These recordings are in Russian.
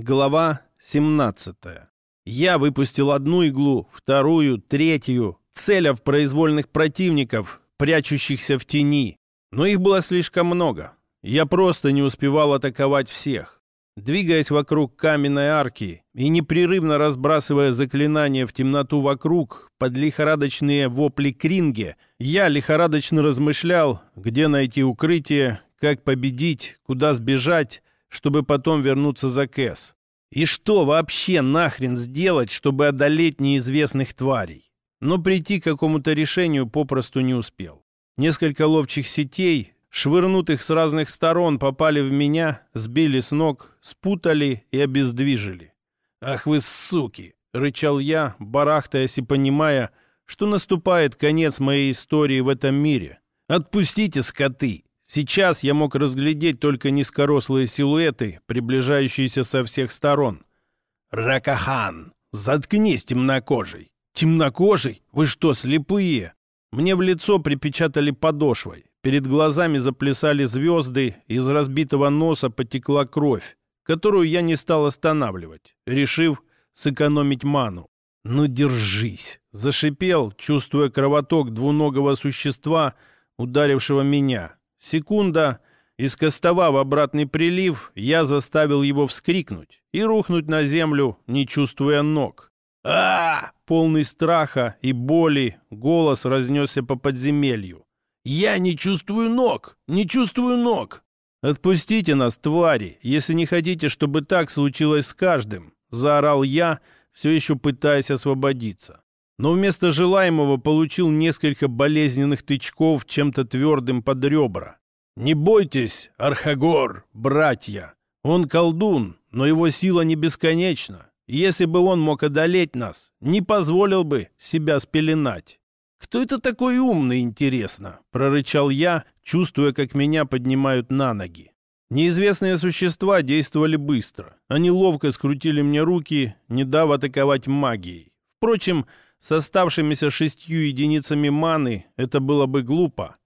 Глава 17. Я выпустил одну иглу, вторую, третью, целя в произвольных противников, прячущихся в тени. Но их было слишком много. Я просто не успевал атаковать всех. Двигаясь вокруг каменной арки и непрерывно разбрасывая заклинания в темноту вокруг под лихорадочные вопли Кринге, я лихорадочно размышлял, где найти укрытие, как победить, куда сбежать, чтобы потом вернуться за Кэс. И что вообще нахрен сделать, чтобы одолеть неизвестных тварей? Но прийти к какому-то решению попросту не успел. Несколько ловчих сетей, швырнутых с разных сторон, попали в меня, сбили с ног, спутали и обездвижили. «Ах вы суки!» — рычал я, барахтаясь и понимая, что наступает конец моей истории в этом мире. «Отпустите, скоты! Сейчас я мог разглядеть только низкорослые силуэты, приближающиеся со всех сторон. «Ракахан! Заткнись, темнокожий!» «Темнокожий? Вы что, слепые?» Мне в лицо припечатали подошвой. Перед глазами заплясали звезды, из разбитого носа потекла кровь, которую я не стал останавливать, решив сэкономить ману. «Ну, держись!» — зашипел, чувствуя кровоток двуногого существа, ударившего меня. Секунда, искостовав обратный прилив, я заставил его вскрикнуть и рухнуть на землю, не чувствуя ног. а, Полный страха и боли голос разнесся по подземелью. «Я не чувствую ног! Не чувствую ног!» «Отпустите нас, твари, если не хотите, чтобы так случилось с каждым!» — заорал я, все еще пытаясь освободиться. Но вместо желаемого получил несколько болезненных тычков чем-то твердым под ребра. «Не бойтесь, Архагор, братья! Он колдун, но его сила не бесконечна. Если бы он мог одолеть нас, не позволил бы себя спеленать». «Кто это такой умный, интересно?» — прорычал я, чувствуя, как меня поднимают на ноги. Неизвестные существа действовали быстро. Они ловко скрутили мне руки, не дав атаковать магией. Впрочем, с оставшимися шестью единицами маны это было бы глупо.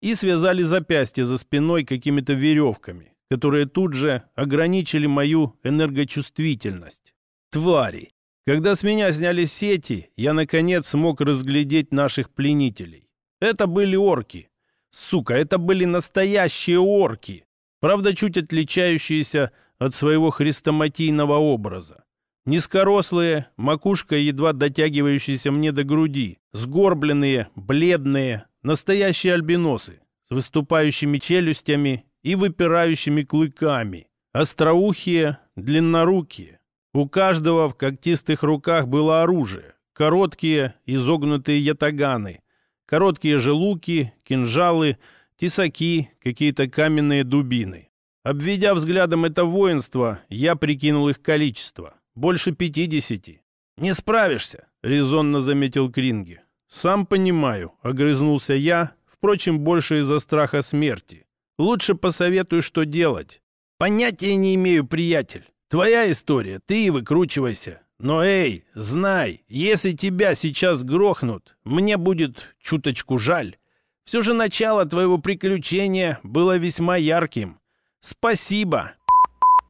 И связали запястья за спиной какими-то веревками, которые тут же ограничили мою энергочувствительность. Твари! Когда с меня сняли сети, я, наконец, смог разглядеть наших пленителей. Это были орки. Сука, это были настоящие орки. Правда, чуть отличающиеся от своего хрестоматийного образа. Низкорослые, макушка едва дотягивающаяся мне до груди, сгорбленные, бледные, настоящие альбиносы, с выступающими челюстями и выпирающими клыками, остроухие, длиннорукие. У каждого в когтистых руках было оружие, короткие изогнутые ятаганы, короткие же луки, кинжалы, тесаки, какие-то каменные дубины. Обведя взглядом это воинство, я прикинул их количество. Больше пятидесяти. Не справишься, резонно заметил Кринги. Сам понимаю, огрызнулся я, впрочем, больше из-за страха смерти. Лучше посоветуй, что делать. Понятия не имею, приятель. Твоя история, ты и выкручивайся. Но эй, знай, если тебя сейчас грохнут, мне будет чуточку жаль. Все же начало твоего приключения было весьма ярким. Спасибо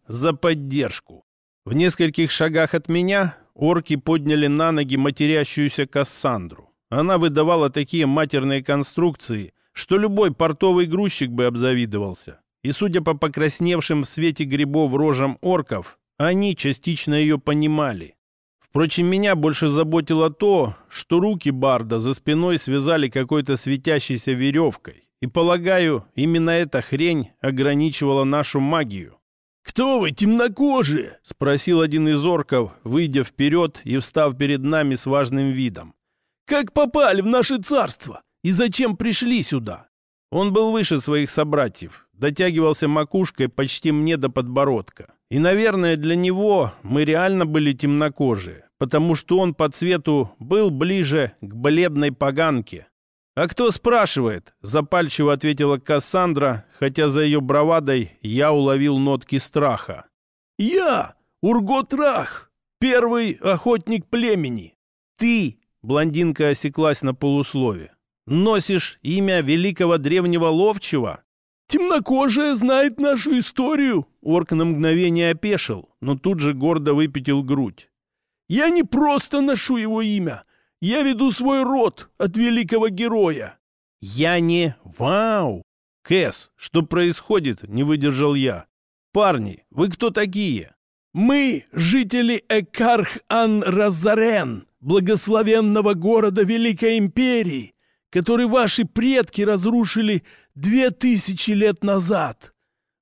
за поддержку. В нескольких шагах от меня орки подняли на ноги матерящуюся Кассандру. Она выдавала такие матерные конструкции, что любой портовый грузчик бы обзавидовался. И, судя по покрасневшим в свете грибов рожам орков, они частично ее понимали. Впрочем, меня больше заботило то, что руки Барда за спиной связали какой-то светящейся веревкой. И, полагаю, именно эта хрень ограничивала нашу магию. «Кто вы, темнокожие?» — спросил один из орков, выйдя вперед и встав перед нами с важным видом. «Как попали в наше царство? И зачем пришли сюда?» Он был выше своих собратьев, дотягивался макушкой почти мне до подбородка. И, наверное, для него мы реально были темнокожие, потому что он по цвету был ближе к бледной поганке, «А кто спрашивает?» — запальчиво ответила Кассандра, хотя за ее бравадой я уловил нотки страха. «Я! Урготрах! Первый охотник племени! Ты!» — блондинка осеклась на полуслове. «Носишь имя великого древнего ловчего?» Темнокожая знает нашу историю!» Орк на мгновение опешил, но тут же гордо выпятил грудь. «Я не просто ношу его имя. Я веду свой род от великого героя». «Я не... Вау! Кэс, что происходит?» — не выдержал я. «Парни, вы кто такие?» «Мы — жители Экарх-Ан-Разарен, благословенного города Великой Империи, который ваши предки разрушили две тысячи лет назад.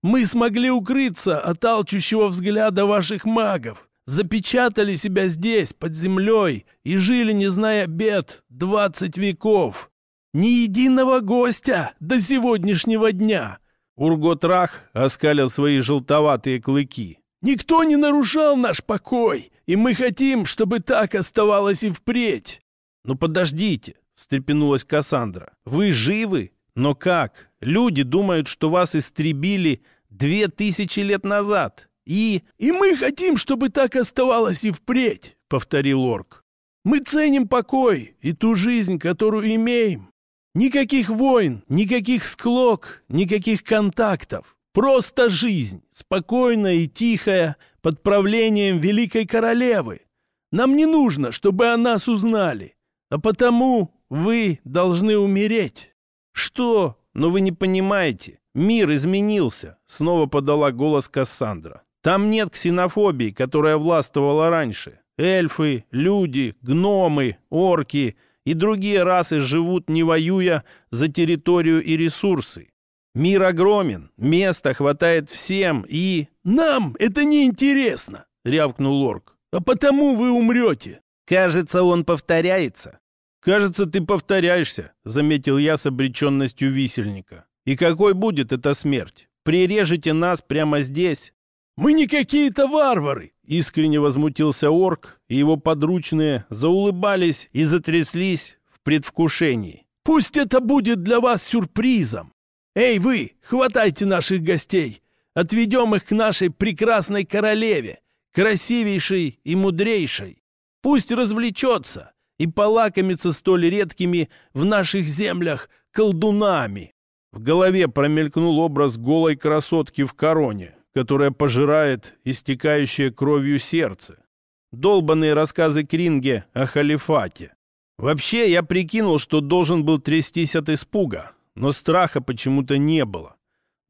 Мы смогли укрыться от алчущего взгляда ваших магов, запечатали себя здесь, под землей, и жили, не зная бед, двадцать веков. Ни единого гостя до сегодняшнего дня!» Урготрах оскалил свои желтоватые клыки. «Никто не нарушал наш покой, и мы хотим, чтобы так оставалось и впредь». «Ну подождите», — встрепенулась Кассандра. «Вы живы? Но как? Люди думают, что вас истребили две тысячи лет назад. И... И мы хотим, чтобы так оставалось и впредь, повторил орк. Мы ценим покой и ту жизнь, которую имеем. Никаких войн, никаких склок, никаких контактов. Просто жизнь, спокойная и тихая, под правлением великой королевы. Нам не нужно, чтобы о нас узнали. А потому вы должны умереть. Что? Но вы не понимаете. Мир изменился, снова подала голос Кассандра. Там нет ксенофобии, которая властвовала раньше. Эльфы, люди, гномы, орки и другие расы живут, не воюя за территорию и ресурсы. Мир огромен, места хватает всем и... «Нам это не интересно, рявкнул орк. «А потому вы умрете!» «Кажется, он повторяется». «Кажется, ты повторяешься», — заметил я с обреченностью висельника. «И какой будет эта смерть? Прирежете нас прямо здесь?» «Мы не какие-то варвары!» — искренне возмутился орк, и его подручные заулыбались и затряслись в предвкушении. «Пусть это будет для вас сюрпризом! Эй, вы, хватайте наших гостей! Отведем их к нашей прекрасной королеве, красивейшей и мудрейшей! Пусть развлечется и полакомится столь редкими в наших землях колдунами!» В голове промелькнул образ голой красотки в короне, которая пожирает истекающее кровью сердце. Долбанные рассказы Кринге о халифате. Вообще, я прикинул, что должен был трястись от испуга, но страха почему-то не было.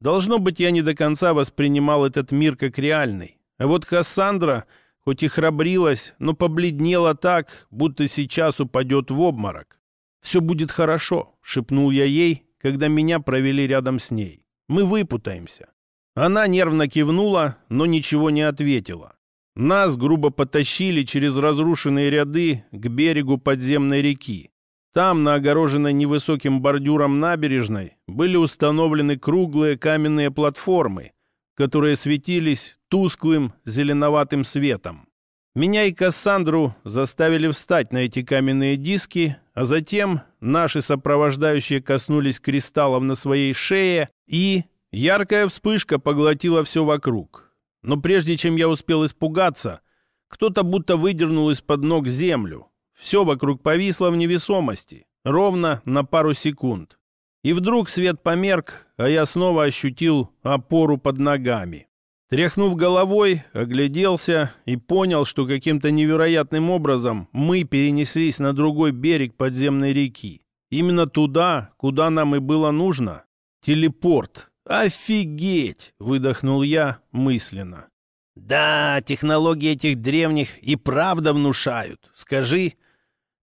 Должно быть, я не до конца воспринимал этот мир как реальный. А вот Кассандра, хоть и храбрилась, но побледнела так, будто сейчас упадет в обморок. «Все будет хорошо», — шепнул я ей, когда меня провели рядом с ней. «Мы выпутаемся». Она нервно кивнула, но ничего не ответила. Нас грубо потащили через разрушенные ряды к берегу подземной реки. Там, на огороженной невысоким бордюром набережной, были установлены круглые каменные платформы, которые светились тусклым зеленоватым светом. Меня и Кассандру заставили встать на эти каменные диски, а затем наши сопровождающие коснулись кристаллов на своей шее и Яркая вспышка поглотила все вокруг. Но прежде чем я успел испугаться, кто-то будто выдернул из-под ног землю. Все вокруг повисло в невесомости, ровно на пару секунд. И вдруг свет померк, а я снова ощутил опору под ногами. Тряхнув головой, огляделся и понял, что каким-то невероятным образом мы перенеслись на другой берег подземной реки. Именно туда, куда нам и было нужно. Телепорт. «Офигеть!» — выдохнул я мысленно. «Да, технологии этих древних и правда внушают. Скажи...»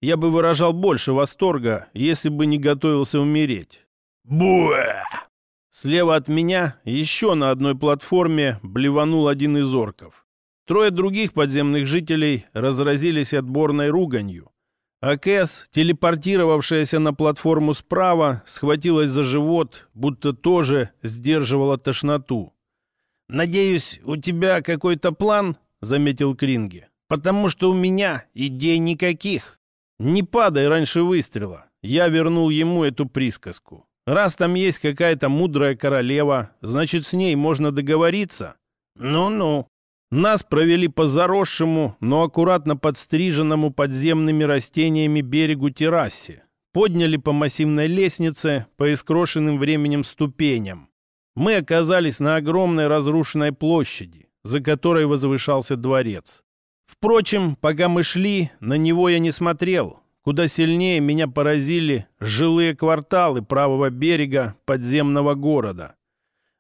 Я бы выражал больше восторга, если бы не готовился умереть. Буэ! Слева от меня еще на одной платформе блеванул один из орков. Трое других подземных жителей разразились отборной руганью. А Кэс, телепортировавшаяся на платформу справа, схватилась за живот, будто тоже сдерживала тошноту. «Надеюсь, у тебя какой-то план?» — заметил Кринги. «Потому что у меня идей никаких. Не падай раньше выстрела». Я вернул ему эту присказку. «Раз там есть какая-то мудрая королева, значит, с ней можно договориться?» «Ну-ну». Нас провели по заросшему, но аккуратно подстриженному подземными растениями берегу террасе. Подняли по массивной лестнице, по искрошенным временем ступеням. Мы оказались на огромной разрушенной площади, за которой возвышался дворец. Впрочем, пока мы шли, на него я не смотрел. Куда сильнее меня поразили жилые кварталы правого берега подземного города.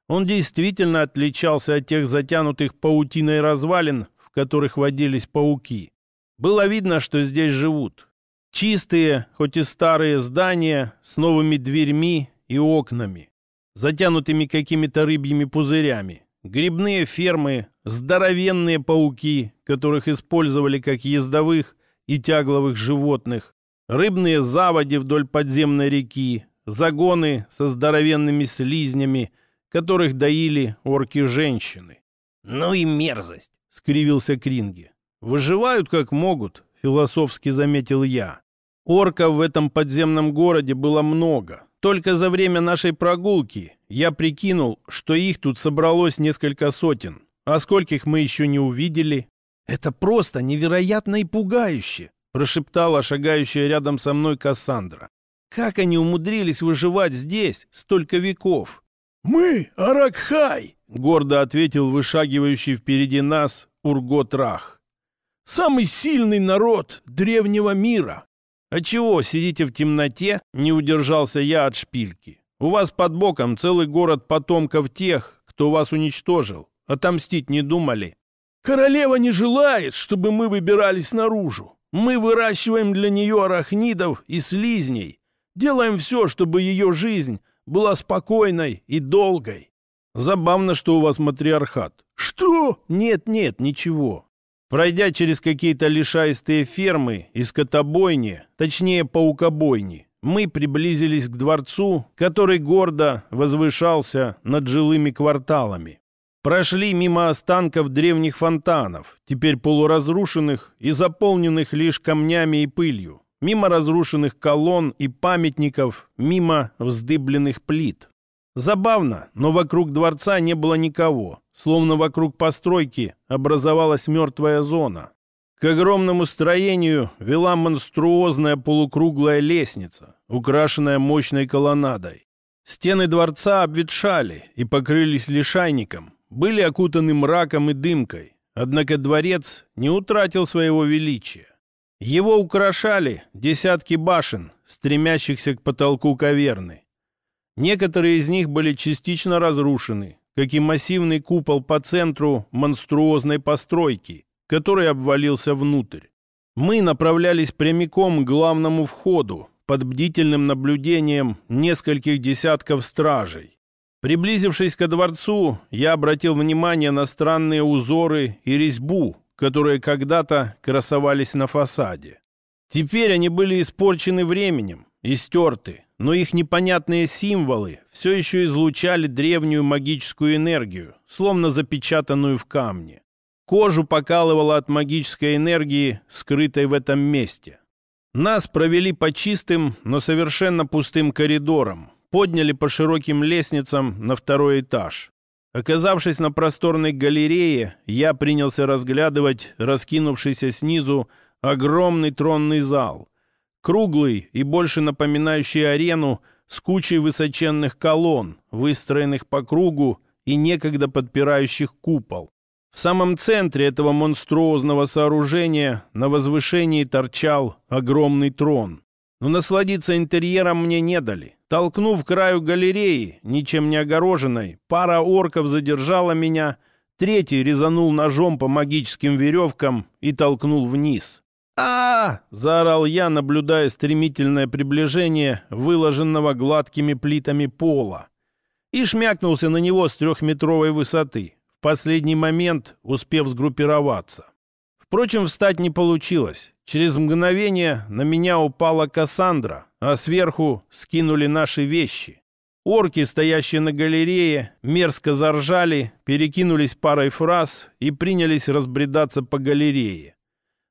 Он действительно отличался от тех затянутых паутиной развалин, в которых водились пауки. Было видно, что здесь живут. Чистые, хоть и старые здания с новыми дверьми и окнами, затянутыми какими-то рыбьими пузырями. Грибные фермы, здоровенные пауки, которых использовали как ездовых и тягловых животных, рыбные заводи вдоль подземной реки, загоны со здоровенными слизнями, которых доили орки-женщины. «Ну и мерзость!» — скривился Кринги. «Выживают как могут», — философски заметил я. Орков в этом подземном городе было много. Только за время нашей прогулки я прикинул, что их тут собралось несколько сотен. А скольких мы еще не увидели? «Это просто невероятно и пугающе!» прошептала шагающая рядом со мной Кассандра. «Как они умудрились выживать здесь столько веков?» «Мы Аракхай!» — гордо ответил вышагивающий впереди нас Ургот Рах. «Самый сильный народ древнего мира!» «А чего сидите в темноте?» — не удержался я от шпильки. «У вас под боком целый город потомков тех, кто вас уничтожил. Отомстить не думали?» «Королева не желает, чтобы мы выбирались наружу. Мы выращиваем для нее арахнидов и слизней. Делаем все, чтобы ее жизнь была спокойной и долгой. Забавно, что у вас матриархат. Что? Нет, нет, ничего. Пройдя через какие-то лишайстые фермы и скотобойни, точнее паукобойни, мы приблизились к дворцу, который гордо возвышался над жилыми кварталами. Прошли мимо останков древних фонтанов, теперь полуразрушенных и заполненных лишь камнями и пылью, мимо разрушенных колонн и памятников, мимо вздыбленных плит. Забавно, но вокруг дворца не было никого, словно вокруг постройки образовалась мертвая зона. К огромному строению вела монструозная полукруглая лестница, украшенная мощной колоннадой. Стены дворца обветшали и покрылись лишайником, были окутаны мраком и дымкой, однако дворец не утратил своего величия. Его украшали десятки башен, стремящихся к потолку каверны. Некоторые из них были частично разрушены, как и массивный купол по центру монструозной постройки, который обвалился внутрь. Мы направлялись прямиком к главному входу, под бдительным наблюдением нескольких десятков стражей. Приблизившись ко дворцу, я обратил внимание на странные узоры и резьбу, которые когда-то красовались на фасаде. Теперь они были испорчены временем и стерты, но их непонятные символы все еще излучали древнюю магическую энергию, словно запечатанную в камне. Кожу покалывало от магической энергии, скрытой в этом месте. Нас провели по чистым, но совершенно пустым коридорам, подняли по широким лестницам на второй этаж. Оказавшись на просторной галерее, я принялся разглядывать раскинувшийся снизу огромный тронный зал. Круглый и больше напоминающий арену с кучей высоченных колонн, выстроенных по кругу и некогда подпирающих купол. В самом центре этого монструозного сооружения на возвышении торчал огромный трон. Но насладиться интерьером мне не дали. Толкнув краю галереи, ничем не огороженной, пара орков задержала меня, третий резанул ножом по магическим веревкам и толкнул вниз. а, заорал я, наблюдая стремительное приближение выложенного гладкими плитами пола. И шмякнулся на него с трехметровой высоты, в последний момент успев сгруппироваться. Впрочем, встать не получилось. Через мгновение на меня упала Кассандра, а сверху скинули наши вещи. Орки, стоящие на галерее, мерзко заржали, перекинулись парой фраз и принялись разбредаться по галерее.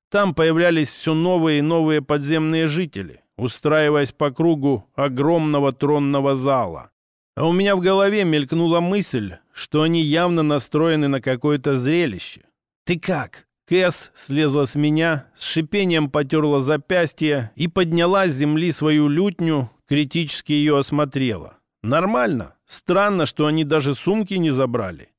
Там появлялись все новые и новые подземные жители, устраиваясь по кругу огромного тронного зала. А у меня в голове мелькнула мысль, что они явно настроены на какое-то зрелище. «Ты как?» Кэс слезла с меня, с шипением потерла запястье и подняла с земли свою лютню, критически ее осмотрела. «Нормально», — Странно, что они даже сумки не забрали.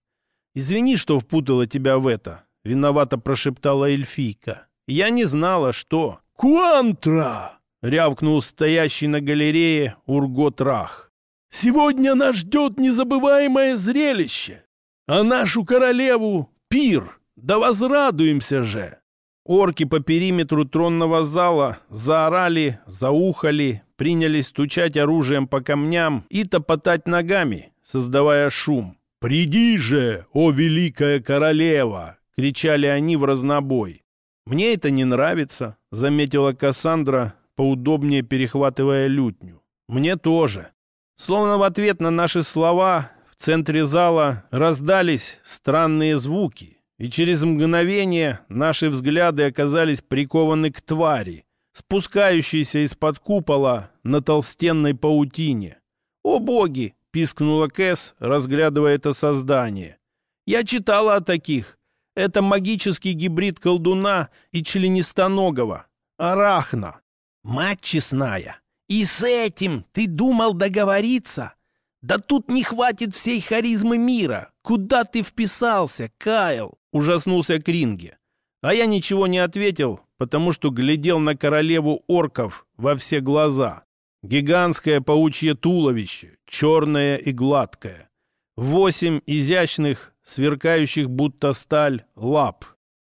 Извини, что впутала тебя в это, виновато прошептала эльфийка. Я не знала, что. Куантра! рявкнул стоящий на галерее Ургот Рах. Сегодня нас ждет незабываемое зрелище, а нашу королеву — пир. Да возрадуемся же! Орки по периметру тронного зала заорали, заухали, принялись стучать оружием по камням и топотать ногами, создавая шум. «Приди же, о великая королева!» — кричали они в разнобой. «Мне это не нравится», — заметила Кассандра, поудобнее перехватывая лютню. «Мне тоже». Словно в ответ на наши слова в центре зала раздались странные звуки, и через мгновение наши взгляды оказались прикованы к твари, спускающейся из-под купола на толстенной паутине. «О боги!» — пискнула Кэс, разглядывая это создание. «Я читала о таких. Это магический гибрид колдуна и членистоногого. Арахна. Мать честная, и с этим ты думал договориться? Да тут не хватит всей харизмы мира. Куда ты вписался, Кайл? Ужаснулся Кринге. А я ничего не ответил, потому что глядел на королеву орков во все глаза. Гигантское паучье туловище, черное и гладкое. Восемь изящных, сверкающих будто сталь, лап.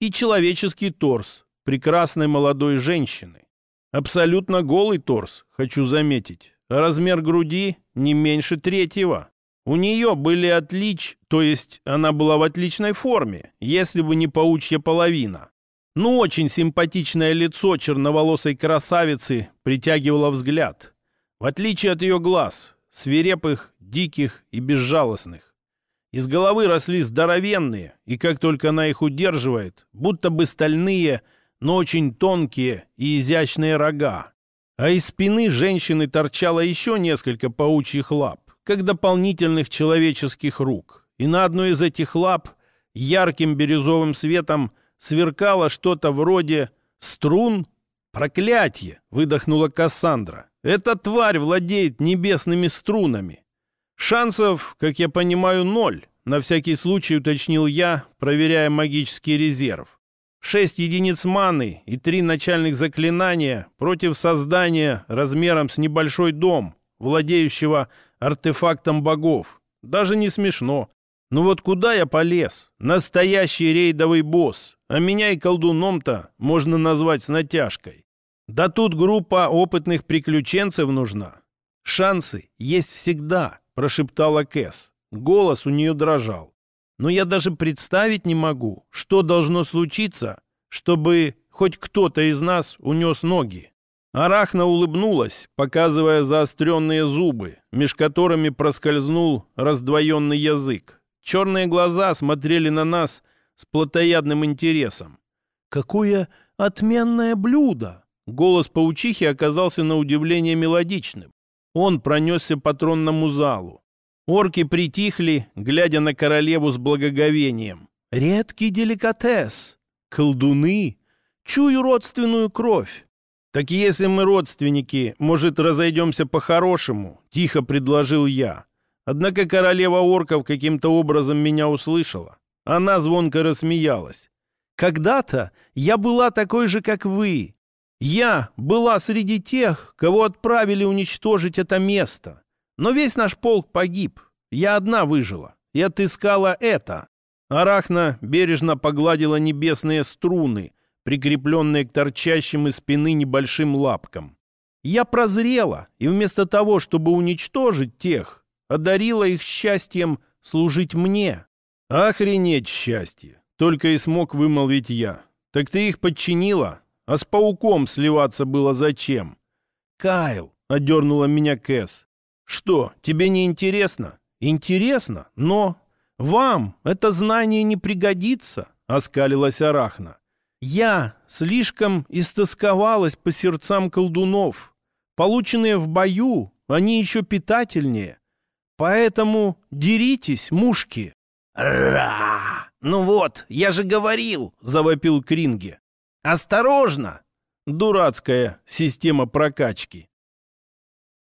И человеческий торс прекрасной молодой женщины. Абсолютно голый торс, хочу заметить. размер груди не меньше третьего. У нее были отлич, то есть она была в отличной форме, если бы не паучья половина. Ну, очень симпатичное лицо черноволосой красавицы притягивало взгляд. В отличие от ее глаз, свирепых, диких и безжалостных. Из головы росли здоровенные, и как только она их удерживает, будто бы стальные, но очень тонкие и изящные рога. А из спины женщины торчало еще несколько паучьих лап как дополнительных человеческих рук. И на одной из этих лап ярким бирюзовым светом сверкало что-то вроде струн. «Проклятье!» — выдохнула Кассандра. «Эта тварь владеет небесными струнами. Шансов, как я понимаю, ноль. На всякий случай уточнил я, проверяя магический резерв. Шесть единиц маны и три начальных заклинания против создания размером с небольшой дом, владеющего артефактом богов. Даже не смешно. Ну вот куда я полез? Настоящий рейдовый босс. А меня и колдуном-то можно назвать с натяжкой. Да тут группа опытных приключенцев нужна. Шансы есть всегда, прошептала Кэс. Голос у нее дрожал. Но я даже представить не могу, что должно случиться, чтобы хоть кто-то из нас унес ноги. Арахна улыбнулась, показывая заостренные зубы, меж которыми проскользнул раздвоенный язык. Черные глаза смотрели на нас с плотоядным интересом. «Какое отменное блюдо!» Голос паучихи оказался на удивление мелодичным. Он пронесся по тронному залу. Орки притихли, глядя на королеву с благоговением. «Редкий деликатес! Колдуны! Чую родственную кровь! «Так если мы родственники, может, разойдемся по-хорошему?» — тихо предложил я. Однако королева орков каким-то образом меня услышала. Она звонко рассмеялась. «Когда-то я была такой же, как вы. Я была среди тех, кого отправили уничтожить это место. Но весь наш полк погиб. Я одна выжила и отыскала это». Арахна бережно погладила небесные струны, прикрепленные к торчащим из спины небольшим лапкам. Я прозрела, и вместо того, чтобы уничтожить тех, одарила их счастьем служить мне. Охренеть счастье! Только и смог вымолвить я. Так ты их подчинила? А с пауком сливаться было зачем? Кайл, — одернула меня Кэс. Что, тебе не интересно? Интересно, но... Вам это знание не пригодится, — оскалилась Арахна. Я слишком истосковалась по сердцам колдунов. Полученные в бою, они еще питательнее. Поэтому деритесь, мушки. «Ра! Ну вот, я же говорил!» — завопил Кринге. «Осторожно!» Дурацкая система прокачки.